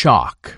shock.